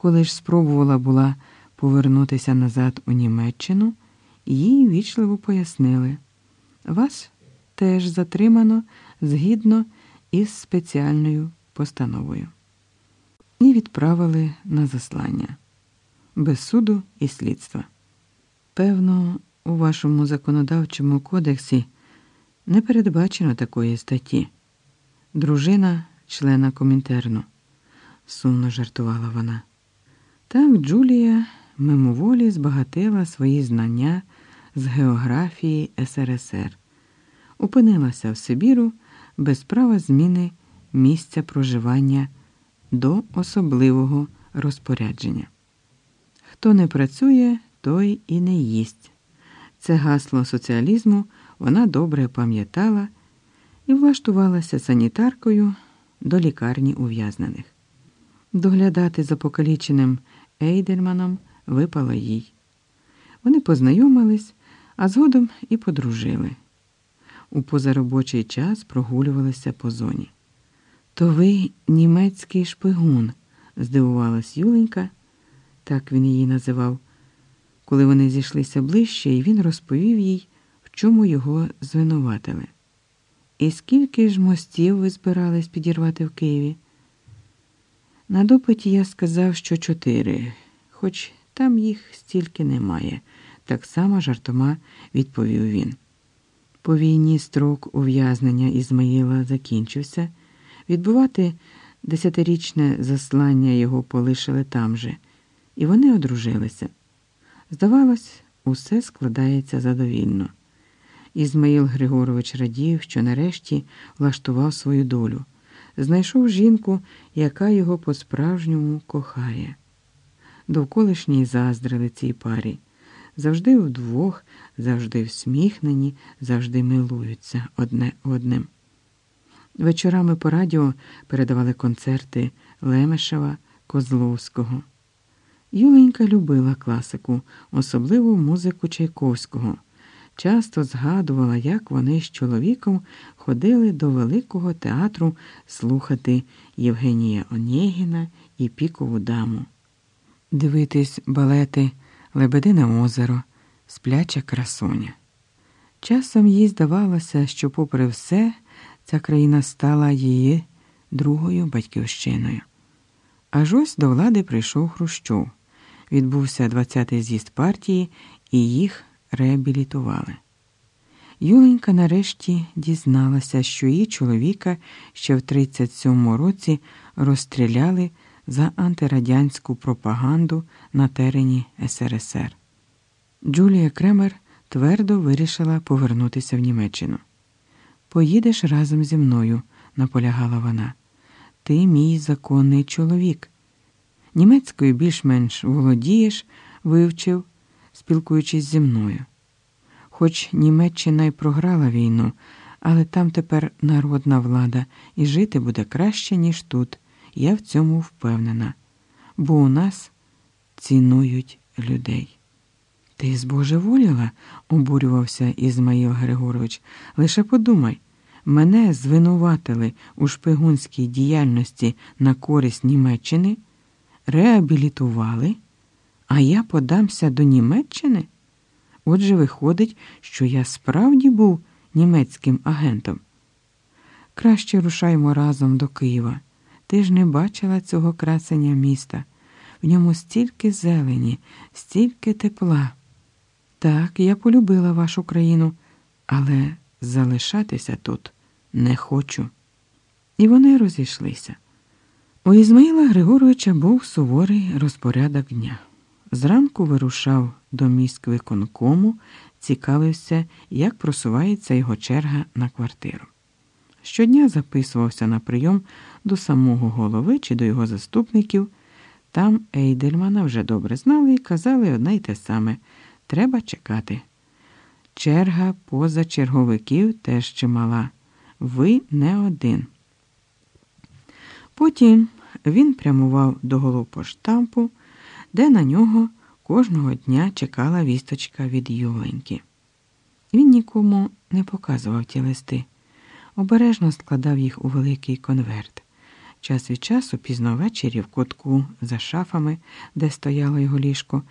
Коли ж спробувала була повернутися назад у Німеччину, їй вічливо пояснили вас теж затримано згідно із спеціальною постановою. І відправили на заслання без суду і слідства. Певно, у вашому законодавчому кодексі не передбачено такої статті. Дружина члена комінтерну, сумно жартувала вона. Так Джулія мимоволі збагатила свої знання з географії СРСР, опинилася в Сибіру без права зміни місця проживання до особливого розпорядження. Хто не працює, той і не їсть. Це гасло соціалізму вона добре пам'ятала і влаштувалася санітаркою до лікарні ув'язнених. Доглядати за покаліченим Ейдельманом випало їй. Вони познайомились, а згодом і подружили. У позаробочий час прогулювалися по зоні. То ви німецький шпигун, здивувалась Юленька, так він її називав, коли вони зійшлися ближче, і він розповів їй, в чому його звинуватили. І скільки ж мостів ви збирались підірвати в Києві? На допиті я сказав, що чотири, хоч там їх стільки немає, так само жартома відповів він. По війні строк ув'язнення Ізмаїла закінчився. Відбувати десятирічне заслання його полишили там же, і вони одружилися. Здавалось, усе складається задовільно. Ізмаїл Григорович радів, що нарешті влаштував свою долю, знайшов жінку, яка його по-справжньому кохає. Довколишні заздрили цій парі. Завжди вдвох, завжди всміхнені, завжди милуються одне одним. Вечорами по радіо передавали концерти Лемешева, Козловського. Юленька любила класику, особливо музику Чайковського. Часто згадувала, як вони з чоловіком ходили до Великого театру слухати Євгенія Онєгіна і Пікову даму, дивитись балети Лебедине озеро, Спляча красуня. Часом їй здавалося, що, попри все, ця країна стала її другою батьківщиною. Аж ось до влади прийшов Хрущов. Відбувся 20-й з'їзд партії, і їх реабілітували. Юленька нарешті дізналася, що її чоловіка ще в 37-му році розстріляли за антирадянську пропаганду на терені СРСР. Джулія Кремер твердо вирішила повернутися в Німеччину. Поїдеш разом зі мною, наполягала вона. Ти мій законний чоловік. Німецькою більш-менш володієш, вивчив, спілкуючись зі мною. Хоч Німеччина й програла війну, але там тепер народна влада, і жити буде краще, ніж тут. Я в цьому впевнена, бо у нас цінують людей. Ти збожеволіла, обурювався Ізмаїл Григорович. Лише подумай, мене звинуватили у шпигунській діяльності на користь Німеччини, реабілітували, а я подамся до Німеччини. Отже, виходить, що я справді був німецьким агентом. Краще рушаймо разом до Києва. Ти ж не бачила цього красення міста. В ньому стільки зелені, стільки тепла. Так, я полюбила вашу країну, але залишатися тут не хочу. І вони розійшлися. У Ізмаїла Григоровича був суворий розпорядок дня. Зранку вирушав до міськвиконкому, цікавився, як просувається його черга на квартиру. Щодня записувався на прийом до самого голови чи до його заступників. Там Ейдельмана вже добре знали і казали одне й те саме треба чекати. Черга поза черговиків теж чимала. Ви не один. Потім він прямував до головпоштампу, де на нього кожного дня чекала вісточка від Юленьки. Він нікому не показував ті листи, обережно складав їх у великий конверт. Час від часу, пізно ввечері, в кутку за шафами, де стояло його ліжко,